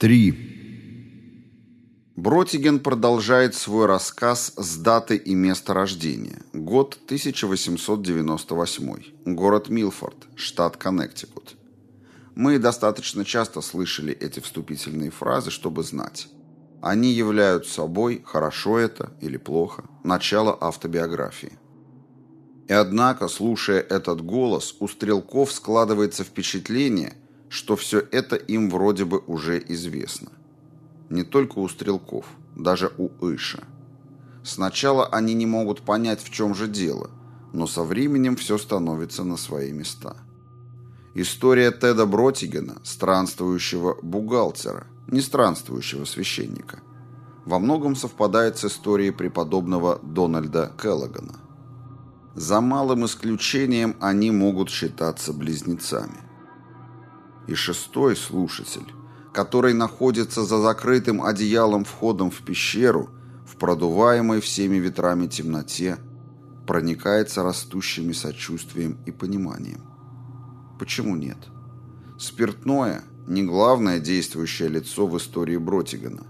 3. Бротиген продолжает свой рассказ с даты и места рождения. Год 1898. Город Милфорд, штат Коннектикут. Мы достаточно часто слышали эти вступительные фразы, чтобы знать. Они являются собой, хорошо это или плохо, начало автобиографии. И однако, слушая этот голос, у стрелков складывается впечатление – что все это им вроде бы уже известно. Не только у стрелков, даже у Иша. Сначала они не могут понять, в чем же дело, но со временем все становится на свои места. История Теда Бротигена, странствующего бухгалтера, не странствующего священника, во многом совпадает с историей преподобного Дональда Келлогана. За малым исключением они могут считаться близнецами и шестой слушатель, который находится за закрытым одеялом входом в пещеру, в продуваемой всеми ветрами темноте, проникается растущими сочувствием и пониманием. Почему нет? Спиртное – не главное действующее лицо в истории Бротигана.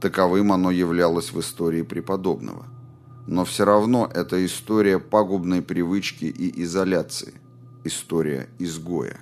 Таковым оно являлось в истории преподобного. Но все равно это история пагубной привычки и изоляции, история изгоя.